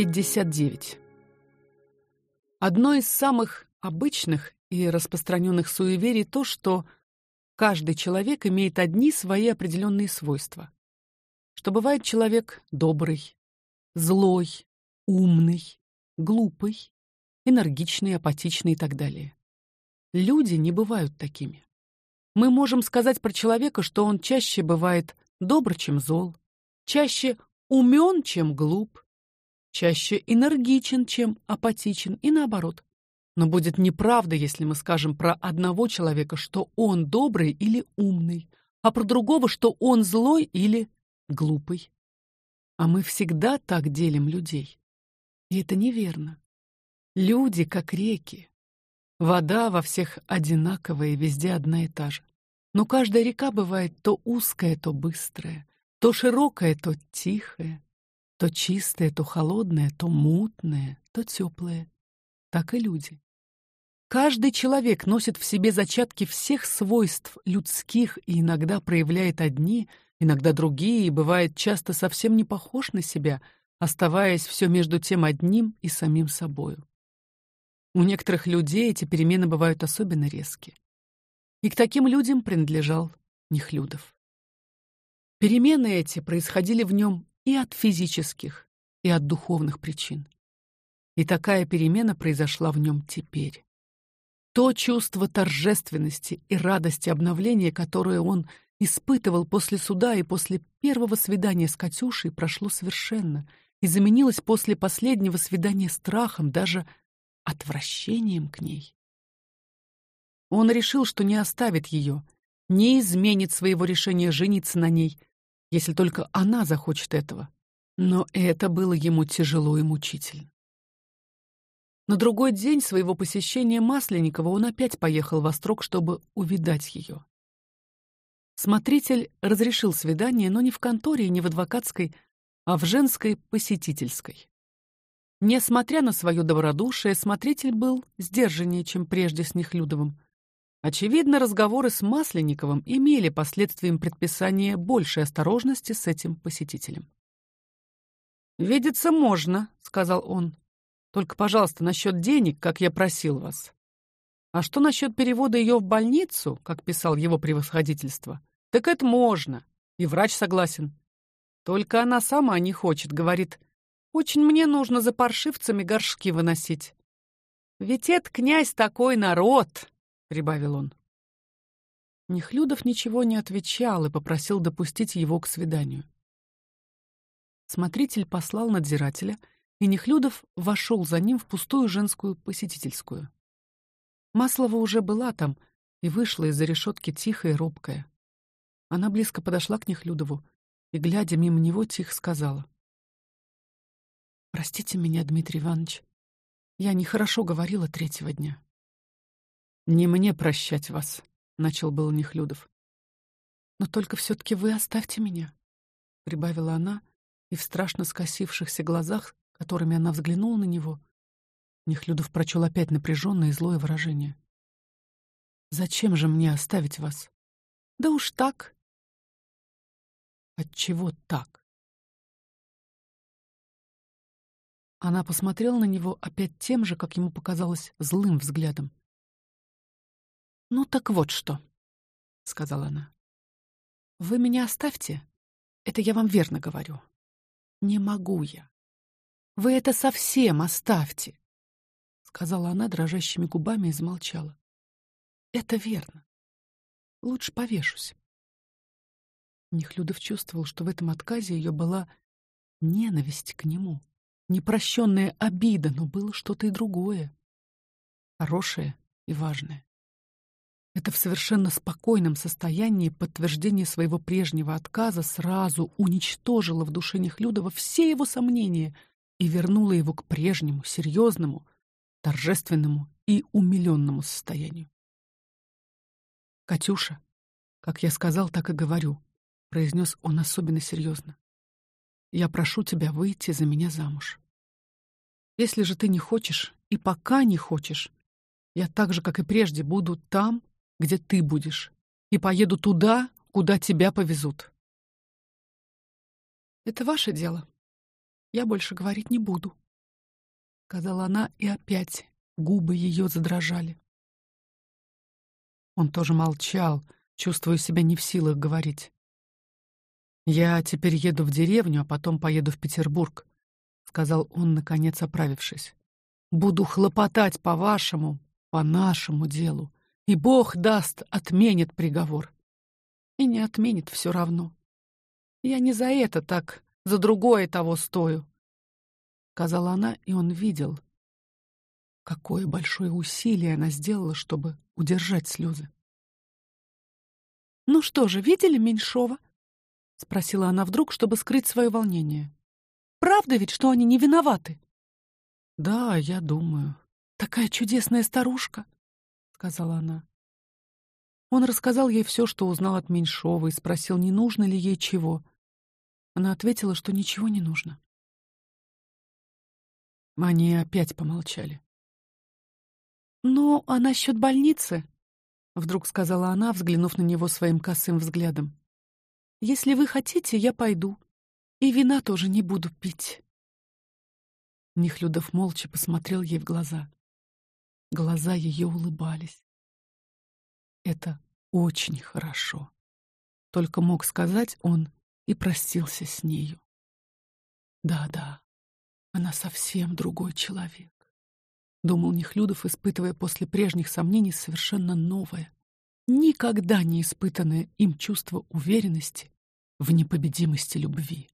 59. Одно из самых обычных и распространенных суеверий то, что каждый человек имеет одни свои определенные свойства. Что бывает человек добрый, злой, умный, глупый, энергичный, апатичный и так далее. Люди не бывают такими. Мы можем сказать про человека, что он чаще бывает добр, чем зол, чаще умен, чем глуп, чаще энергичен, чем апатичен, и наоборот. Но будет неправда, если мы скажем про одного человека, что он добрый или умный, а про другого, что он злой или глупый. А мы всегда так делим людей. И это неверно. Люди как реки. Вода во всех одинаковая везде одна и та же. Но каждая река бывает то узкая, то быстрая, то широкая, то тихая, то чистое, то холодное, то мутное, то теплое. Так и люди. Каждый человек носит в себе зачатки всех свойств людских и иногда проявляет одни, иногда другие, и бывает часто совсем не похож на себя, оставаясь все между тем одним и самим собою. У некоторых людей эти перемены бывают особенно резкие. И к таким людям принадлежал Нехлюдов. Перемены эти происходили в нем и от физических, и от духовных причин. И такая перемена произошла в нем теперь. То чувство торжественности и радости обновления, которое он испытывал после суда и после первого свидания с Катюшей, прошло совершенно и заменилось после последнего свидания страхом, даже отвращением к ней. Он решил, что не оставит ее, не изменит своего решения жениться на ней, если только она захочет этого. Но это было ему тяжело и мучительно. На другой день своего посещения Масленникова он опять поехал в Острог, чтобы увидать ее. Смотритель разрешил свидание, но не в конторе и не в адвокатской, а в женской посетительской. Несмотря на свое добродушие, смотритель был сдержаннее, чем прежде с Нехлюдовым. Очевидно, разговоры с Масленниковым имели последствием предписания большей осторожности с этим посетителем. «Видеться можно», — сказал он. «Только, пожалуйста, насчет денег, как я просил вас. А что насчет перевода ее в больницу, как писал его превосходительство? Так это можно, и врач согласен. Только она сама не хочет, говорит, очень мне нужно за паршивцами горшки выносить. Ведь это князь такой народ, прибавил он. Нехлюдов ничего не отвечал и попросил допустить его к свиданию. Смотритель послал надзирателя, и Нехлюдов вошел за ним в пустую женскую посетительскую. Маслова уже была там и вышла из-за решетки тихая и робкая. Она близко подошла к Нехлюдову и, глядя мимо него, тихо сказала: "Простите меня, Дмитрий Иванович, я нехорошо говорила третьего дня. Не мне прощать вас, начал был Нехлюдов. Но только все таки вы оставьте меня, прибавила она, и в страшно скосившихся глазах, которыми она взглянула на него, Нехлюдов прочел опять напряженное и злое выражение. Зачем же мне оставить вас? Да уж так. От чего так? Она посмотрела на него опять тем же, как ему показалось, злым взглядом. Ну так вот что, сказала она. Вы меня оставьте. Это я вам верно говорю. Не могу я. Вы это совсем оставьте, сказала она дрожащими губами и замолчала. Это верно. Лучше повешусь. Нехлюдов чувствовал, что в этом отказе ее была ненависть к нему, непрощенная обида, но было что-то и другое, хорошее и важное. Это в совершенно спокойном состоянии подтверждение своего прежнего отказа сразу уничтожило в душе Нехлюдова все его сомнения и вернуло его к прежнему, серьезному, торжественному и умиленному состоянию. Катюша, как я сказал, так и говорю, произнес он особенно серьезно. Я прошу тебя выйти за меня замуж. Если же ты не хочешь и пока не хочешь, я так же, как и прежде, буду там, где ты будешь, и поеду туда, куда тебя повезут. Это ваше дело. Я больше говорить не буду, сказала она, и опять губы ее задрожали. Он тоже молчал, чувствуя себя не в силах говорить. Я теперь еду в деревню, а потом поеду в Петербург, сказал он наконец, оправившись. Буду хлопотать по вашему, по нашему делу, и Бог даст, отменит приговор. И не отменит все равно. Я не за это так, за другое того стою, сказала она, и он видел, какое большое усилие она сделала, чтобы удержать слезы. Ну что же, видели Меньшова? спросила она вдруг, чтобы скрыть свое волнение. Правда ведь, что они не виноваты? Да, я думаю. Такая чудесная старушка, сказала она. Он рассказал ей все, что узнал от Меньшова, и спросил, не нужно ли ей чего. Она ответила, что ничего не нужно. Они опять помолчали. «Ну, а насчет больницы?» — вдруг сказала она, взглянув на него своим косым взглядом. «Если вы хотите, я пойду. И вина тоже не буду пить». Нехлюдов молча посмотрел ей в глаза. Глаза ее улыбались. Это очень хорошо. Только мог сказать он и простился с нею. Да-да, она совсем другой человек думал Нехлюдов, испытывая после прежних сомнений совершенно новое, никогда не испытанное им чувство уверенности в непобедимости любви.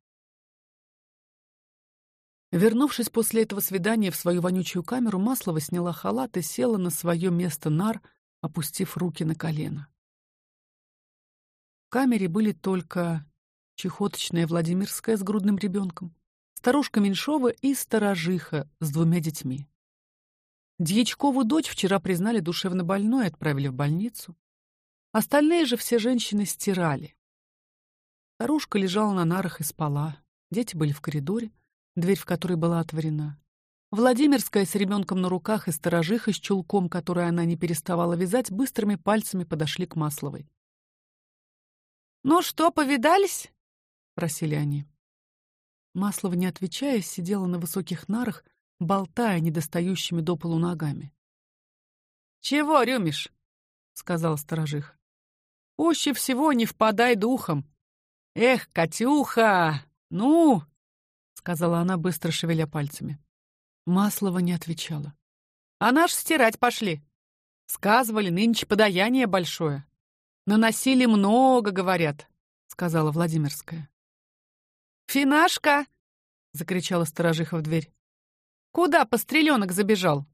Вернувшись после этого свидания в свою вонючую камеру, Маслова сняла халат и села на свое место нар, опустив руки на колено. В камере были только чехоточная Владимирская с грудным ребенком, старушка Меньшова и сторожиха с двумя детьми. Дьячкову дочь вчера признали душевно больной и отправили в больницу. Остальные же все женщины стирали. Старушка лежала на нарах и спала. Дети были в коридоре, дверь в которой была отворена. Владимирская с ребенком на руках и сторожиха с чулком, который она не переставала вязать, быстрыми пальцами подошли к Масловой. «Ну что, повидались?» — просили они. Маслова, не отвечая, сидела на высоких нарах, болтая недостающими до полу ногами. «Чего рюмишь?» — сказал сторожих. «Пуще всего не впадай духом. Эх, Катюха, ну!» — сказала она, быстро шевеля пальцами. Маслова не отвечала. «А наш стирать пошли. Сказывали, нынче подаяние большое. Наносили много, говорят», — сказала Владимирская. «Финашка!» — закричала сторожиха в дверь. Куда постреленок забежал?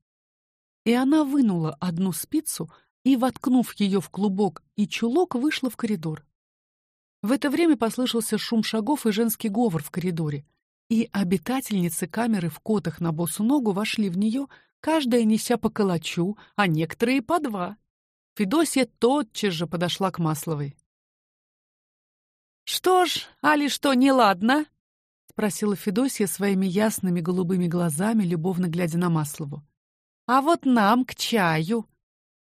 И она вынула одну спицу и, воткнув ее в клубок и чулок, вышла в коридор. В это время послышался шум шагов и женский говор в коридоре, и обитательницы камеры в котах на босу ногу вошли в нее, каждая неся по калачу, а некоторые по два. Федосия тотчас же подошла к Масловой. «Что ж, али что, неладно?» спросила Федосия своими ясными голубыми глазами, любовно глядя на Маслову. А вот нам к чаю.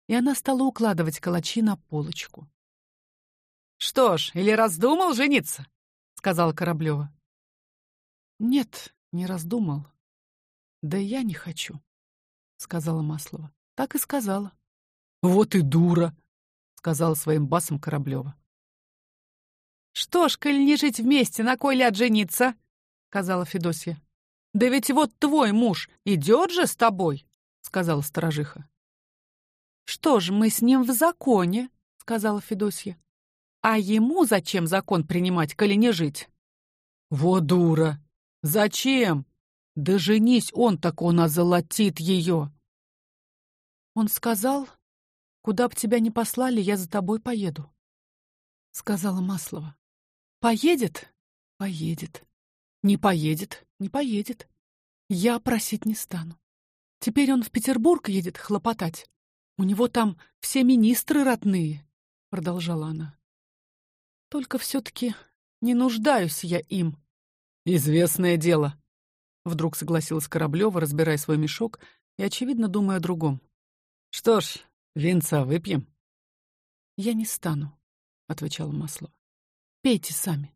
И она стала укладывать калачи на полочку. Что ж, или раздумал жениться, сказала Кораблёва. Нет, не раздумал. Да я не хочу, сказала Маслова. Так и сказала. Вот и дура, сказала своим басом Кораблёва. Что ж, коль не жить вместе, на кой ляд жениться? сказала Федосия. Да ведь вот твой муж идет же с тобой, сказала сторожиха. Что ж, мы с ним в законе, сказала Федосия. А ему зачем закон принимать, коли не жить? Вот дура. Зачем? Да женись он, так он озолотит ее. Он сказал, куда б тебя ни послали, я за тобой поеду, сказала Маслова. Поедет? Поедет. Не поедет, не поедет. Я просить не стану. Теперь он в Петербург едет хлопотать. У него там все министры родные, продолжала она. Только все таки не нуждаюсь я им. Известное дело. Вдруг согласилась Кораблёва, разбирая свой мешок и очевидно думая о другом. Что ж, винца выпьем. Я не стану, отвечала Маслова. Пейте сами.